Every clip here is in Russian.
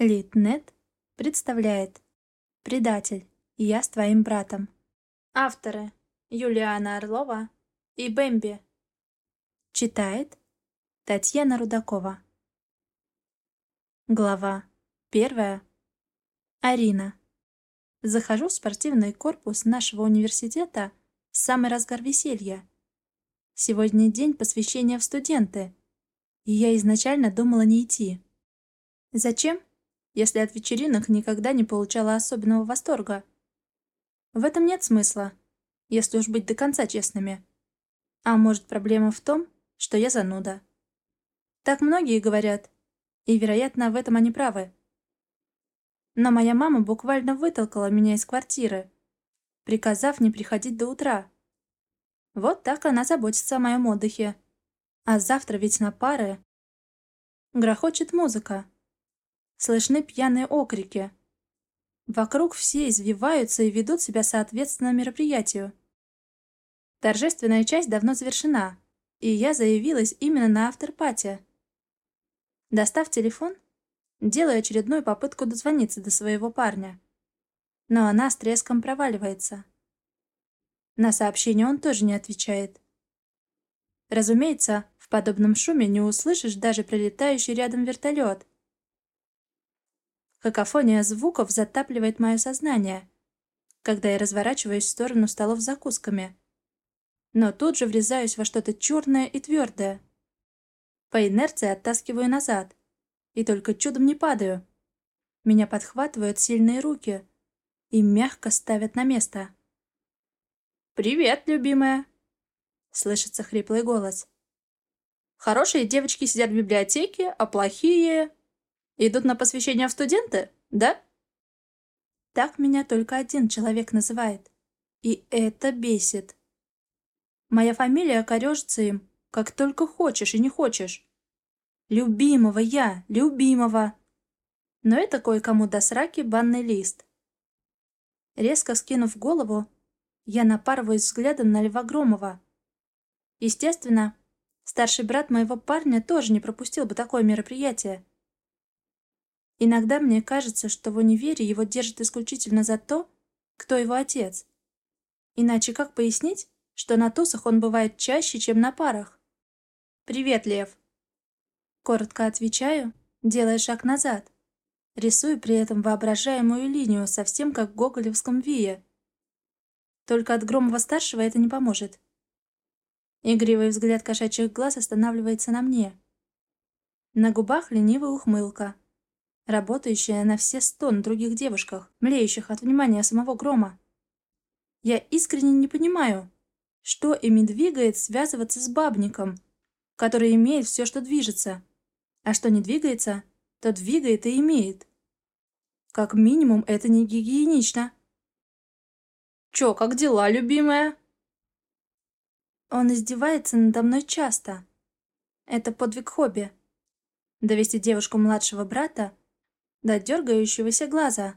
Литнет представляет «Предатель. Я с твоим братом». Авторы Юлиана Орлова и Бэмби. Читает Татьяна Рудакова. Глава первая. Арина. Захожу в спортивный корпус нашего университета в самый разгар веселья. Сегодня день посвящения в студенты, и я изначально думала не идти. Зачем? Если от вечеринок никогда не получала особенного восторга. В этом нет смысла, если уж быть до конца честными. А может, проблема в том, что я зануда. Так многие говорят, и, вероятно, в этом они правы. Но моя мама буквально вытолкала меня из квартиры, приказав не приходить до утра. Вот так она заботится о моем отдыхе. А завтра ведь на пары. Грохочет музыка. Слышны пьяные окрики. Вокруг все извиваются и ведут себя соответственно мероприятию. Торжественная часть давно завершена, и я заявилась именно на авторпате. Достав телефон, делаю очередную попытку дозвониться до своего парня. Но она с треском проваливается. На сообщение он тоже не отвечает. Разумеется, в подобном шуме не услышишь даже прилетающий рядом вертолет. Какофония звуков затапливает мое сознание, когда я разворачиваюсь в сторону столов с закусками. Но тут же врезаюсь во что-то черное и твердое. По инерции оттаскиваю назад. И только чудом не падаю. Меня подхватывают сильные руки и мягко ставят на место. «Привет, любимая!» Слышится хриплый голос. «Хорошие девочки сидят в библиотеке, а плохие...» Идут на посвящение в студенты, да? Так меня только один человек называет. И это бесит. Моя фамилия корежится им, как только хочешь и не хочешь. Любимого я, любимого. Но это кое-кому до сраки банный лист. Резко скинув голову, я напарываюсь взглядом на Льва Громова. Естественно, старший брат моего парня тоже не пропустил бы такое мероприятие. Иногда мне кажется, что в универе его держат исключительно за то, кто его отец. Иначе как пояснить, что на тусах он бывает чаще, чем на парах? «Привет, Лев!» Коротко отвечаю, делая шаг назад. Рисую при этом воображаемую линию, совсем как в гоголевском Вие. Только от Громова-старшего это не поможет. Игривый взгляд кошачьих глаз останавливается на мне. На губах ленивая ухмылка работающая на все сто на других девушках, млеющих от внимания самого Грома. Я искренне не понимаю, что ими двигает связываться с бабником, который имеет все, что движется, а что не двигается, то двигает и имеет. Как минимум, это не гигиенично. «Чё, как дела, любимая?» Он издевается надо мной часто. Это подвиг хобби. Довести девушку младшего брата до дергающегося глаза.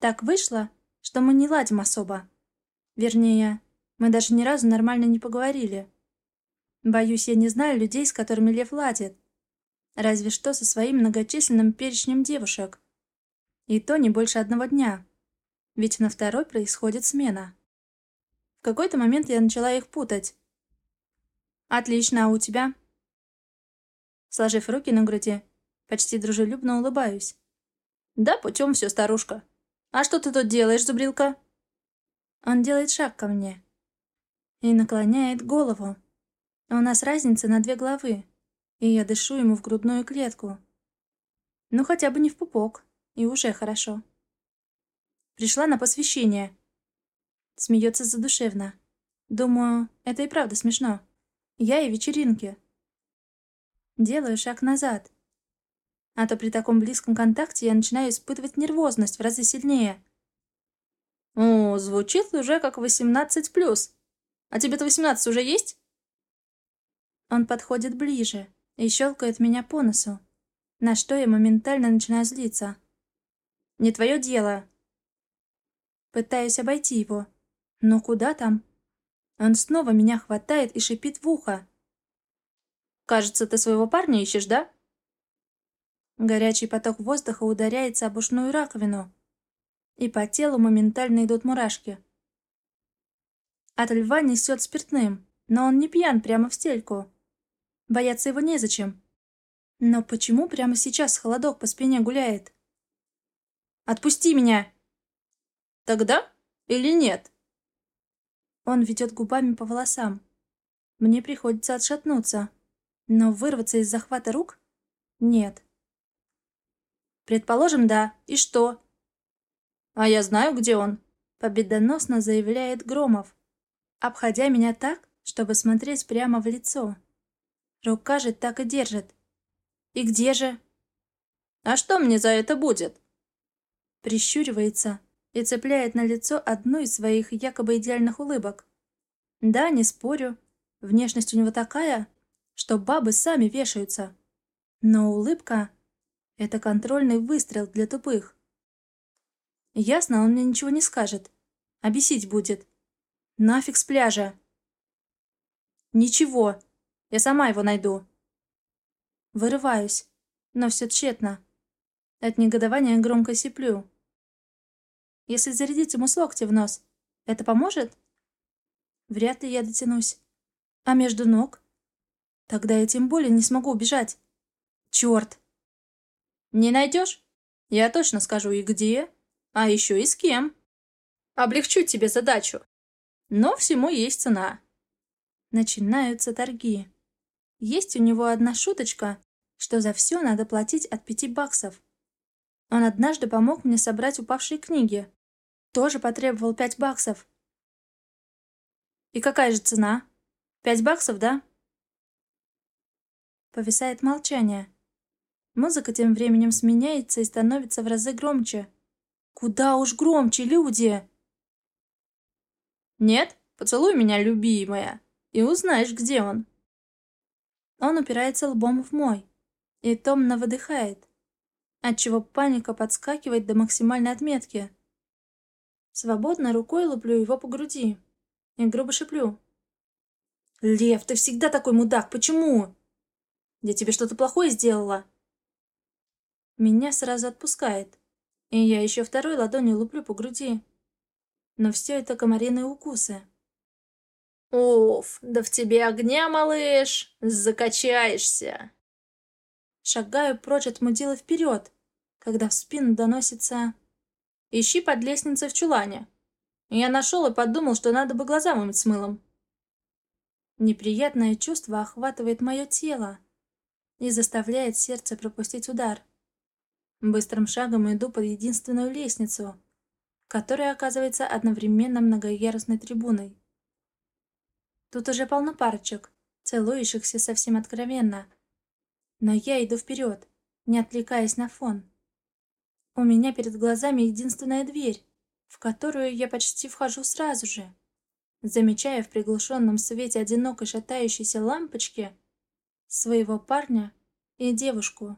Так вышло, что мы не ладим особо. Вернее, мы даже ни разу нормально не поговорили. Боюсь, я не знаю людей, с которыми Лев ладит. Разве что со своим многочисленным перечнем девушек. И то не больше одного дня. Ведь на второй происходит смена. В какой-то момент я начала их путать. «Отлично, а у тебя?» Сложив руки на груди, Почти дружелюбно улыбаюсь. «Да, путем все, старушка. А что ты тут делаешь, зубрилка?» Он делает шаг ко мне и наклоняет голову. У нас разница на две головы, и я дышу ему в грудную клетку. Ну, хотя бы не в пупок, и уже хорошо. Пришла на посвящение. Смеется задушевно. Думаю, это и правда смешно. Я и вечеринки. Делаю шаг назад, а то при таком близком контакте я начинаю испытывать нервозность в разы сильнее. О, звучит уже как 18+. А тебе-то 18 уже есть? Он подходит ближе и щелкает меня по носу, на что я моментально начинаю злиться. Не твое дело. Пытаюсь обойти его. Но куда там? Он снова меня хватает и шипит в ухо. «Кажется, ты своего парня ищешь, да?» Горячий поток воздуха ударяется об ушную раковину, и по телу моментально идут мурашки. От льва несет спиртным, но он не пьян прямо в стельку. Бояться его незачем. Но почему прямо сейчас холодок по спине гуляет? «Отпусти меня!» «Тогда или нет?» Он ведет губами по волосам. Мне приходится отшатнуться. Но вырваться из захвата рук? Нет. Предположим, да. И что? А я знаю, где он. Победоносно заявляет Громов, обходя меня так, чтобы смотреть прямо в лицо. Рука же так и держит. И где же? А что мне за это будет? Прищуривается и цепляет на лицо одну из своих якобы идеальных улыбок. Да, не спорю. Внешность у него такая, что бабы сами вешаются. Но улыбка — это контрольный выстрел для тупых. Ясно, он мне ничего не скажет. А бесить будет. Нафиг с пляжа. Ничего, я сама его найду. Вырываюсь, но все тщетно. От негодования громко сиплю. Если зарядить ему с локтя в нос, это поможет? Вряд ли я дотянусь. А между ног? Тогда я тем более не смогу убежать. Черт! Не найдешь? Я точно скажу и где, а еще и с кем. Облегчу тебе задачу. Но всему есть цена. Начинаются торги. Есть у него одна шуточка, что за все надо платить от пяти баксов. Он однажды помог мне собрать упавшие книги. Тоже потребовал пять баксов. И какая же цена? Пять баксов, да? Повисает молчание. Музыка тем временем сменяется и становится в разы громче. Куда уж громче, люди! Нет? Поцелуй меня, любимая, и узнаешь, где он. Он упирается лбом в мой и томно выдыхает, отчего паника подскакивает до максимальной отметки. Свободно рукой луплю его по груди и грубо шеплю. «Лев, ты всегда такой мудак, почему?» Я тебе что-то плохое сделала?» Меня сразу отпускает, и я еще второй ладонью луплю по груди. Но все это комариные укусы. «Уф, да в тебе огня, малыш! Закачаешься!» Шагаю прочь от мудила вперед, когда в спину доносится... «Ищи под лестницей в чулане!» Я нашел и подумал, что надо бы глаза вымыть с мылом. Неприятное чувство охватывает мое тело и заставляет сердце пропустить удар. Быстрым шагом иду под единственную лестницу, которая оказывается одновременно многоярусной трибуной. Тут уже полно парочек, целующихся совсем откровенно. Но я иду вперед, не отвлекаясь на фон. У меня перед глазами единственная дверь, в которую я почти вхожу сразу же, замечая в приглушенном свете одинокой шатающейся лампочки своего парня и девушку.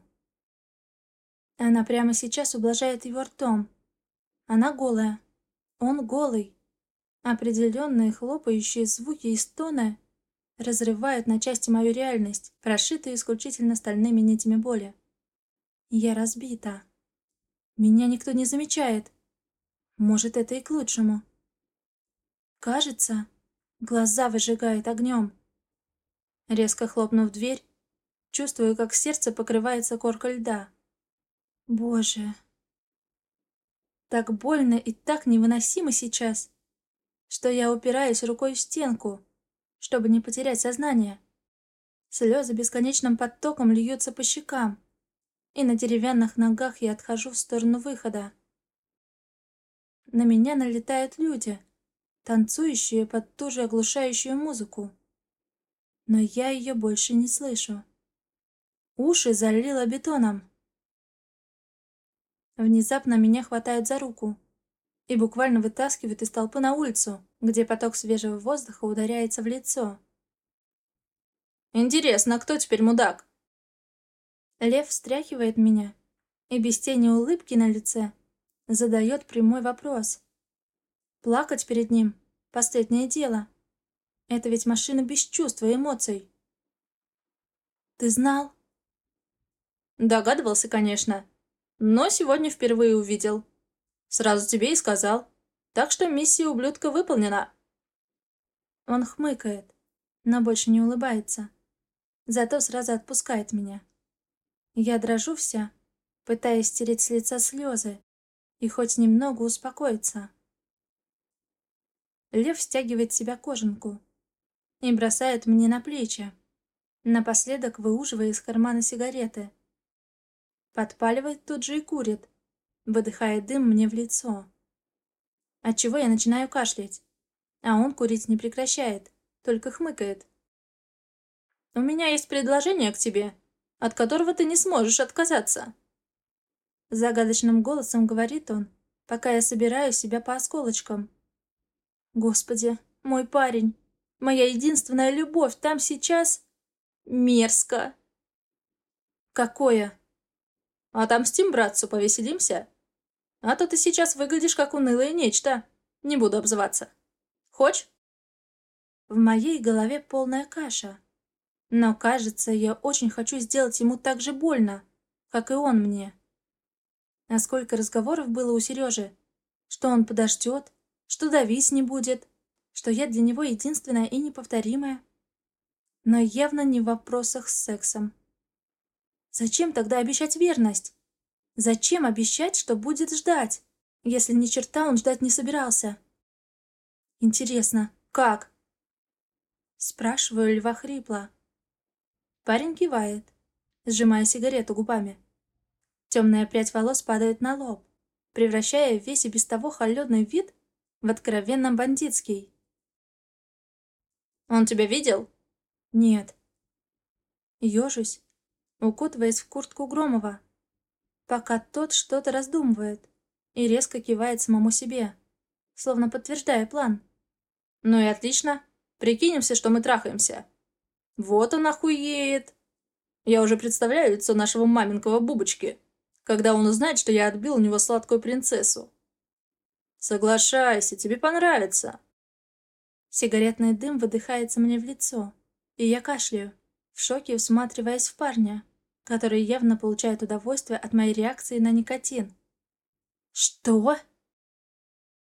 Она прямо сейчас ублажает его ртом. Она голая. Он голый. Определенные хлопающие звуки и стоны разрывают на части мою реальность, прошитую исключительно стальными нитями боли. Я разбита. Меня никто не замечает. Может, это и к лучшему. Кажется, глаза выжигает огнем. Резко хлопнув дверь, чувствую, как сердце покрывается коркой льда. Боже. Так больно и так невыносимо сейчас, что я упираюсь рукой в стенку, чтобы не потерять сознание. Слезы бесконечным потоком льются по щекам, и на деревянных ногах я отхожу в сторону выхода. На меня налетают люди, танцующие под ту же оглушающую музыку но я ее больше не слышу. Уши залило бетоном. Внезапно меня хватают за руку и буквально вытаскивают из толпы на улицу, где поток свежего воздуха ударяется в лицо. «Интересно, кто теперь мудак?» Лев встряхивает меня и без тени улыбки на лице задает прямой вопрос. Плакать перед ним — последнее дело. Это ведь машина без чувств и эмоций. Ты знал? Догадывался, конечно. Но сегодня впервые увидел. Сразу тебе и сказал. Так что миссия ублюдка выполнена. Он хмыкает, но больше не улыбается. Зато сразу отпускает меня. Я дрожу вся, пытаясь стереть с лица слезы и хоть немного успокоиться. Лев стягивает себя кожанку и бросает мне на плечи, напоследок выуживая из кармана сигареты. Подпаливает тут же и курит, выдыхая дым мне в лицо. Отчего я начинаю кашлять, а он курить не прекращает, только хмыкает. «У меня есть предложение к тебе, от которого ты не сможешь отказаться». Загадочным голосом говорит он, пока я собираю себя по осколочкам. Господи, мой парень, моя единственная любовь там сейчас... Мерзко. Какое? Отомстим братцу, повеселимся? А то ты сейчас выглядишь как унылое нечто. Не буду обзываться. Хочешь? В моей голове полная каша. Но, кажется, я очень хочу сделать ему так же больно, как и он мне. А сколько разговоров было у Сережи, что он подождет, что давить не будет, что я для него единственная и неповторимая. Но явно не в вопросах с сексом. Зачем тогда обещать верность? Зачем обещать, что будет ждать, если ни черта он ждать не собирался? Интересно, как? Спрашиваю льва хрипло. Парень кивает, сжимая сигарету губами. Темная прядь волос падает на лоб, превращая весь и без того холодный вид в откровенно бандитский. «Он тебя видел?» «Нет». Ёжусь, укутываясь в куртку Громова, пока тот что-то раздумывает и резко кивает самому себе, словно подтверждая план. «Ну и отлично. Прикинемся, что мы трахаемся. Вот он охуеет. Я уже представляю лицо нашего маменького бубочки, когда он узнает, что я отбил у него сладкую принцессу. Соглашайся, тебе понравится. Сигаретный дым выдыхается мне в лицо, и я кашляю, в шоке всматриваясь в парня, который явно получает удовольствие от моей реакции на никотин. «Что?»